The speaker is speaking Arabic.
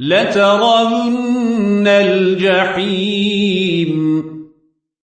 لترون الجحيم.